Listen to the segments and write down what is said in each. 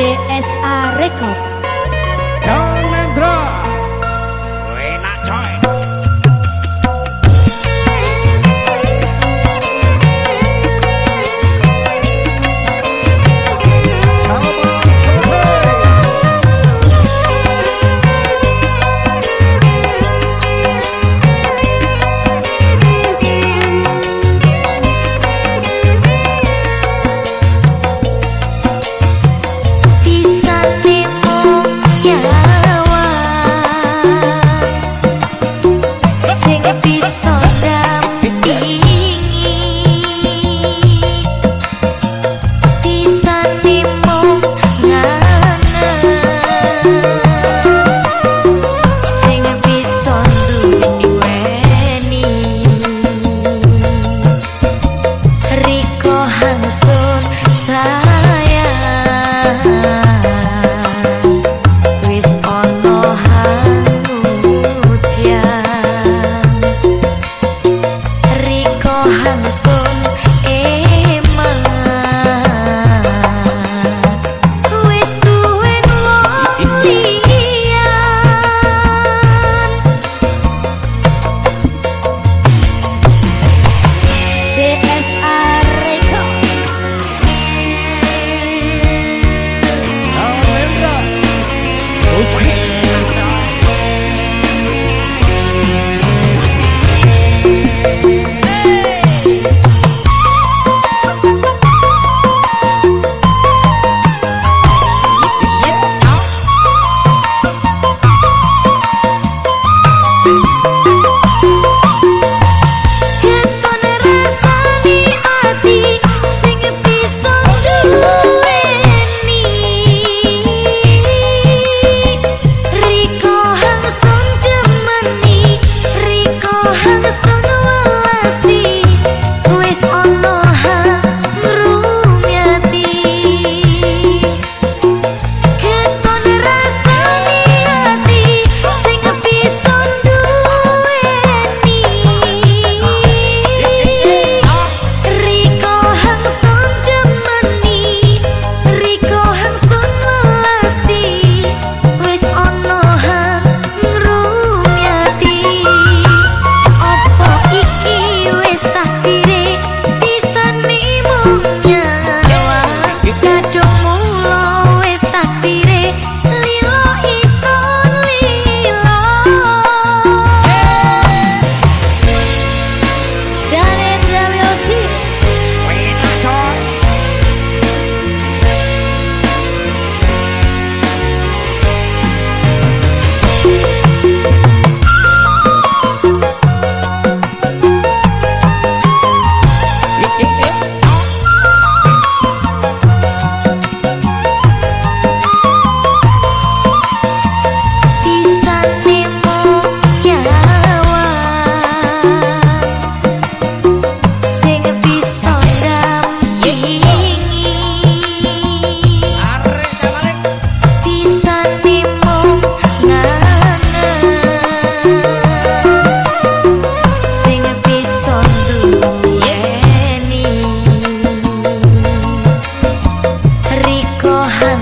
de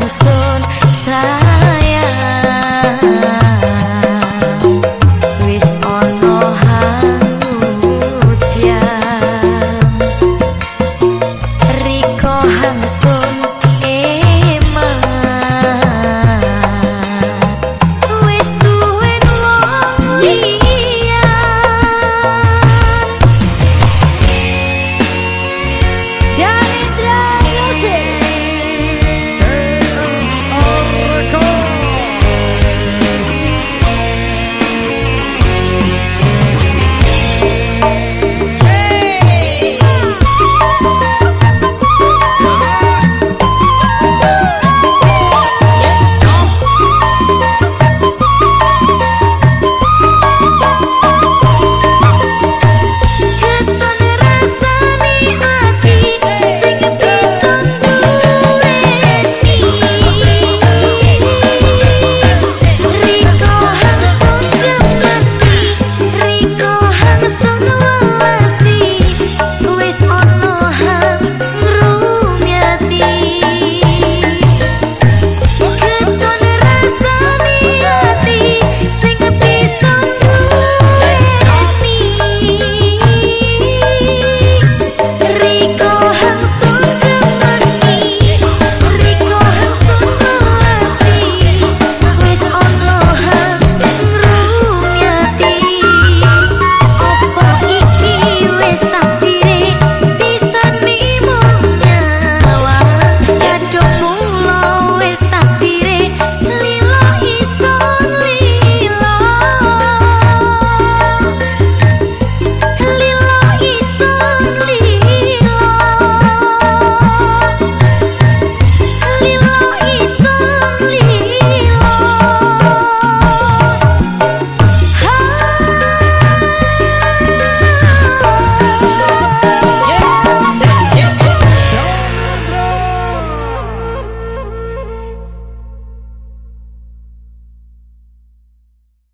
sun shine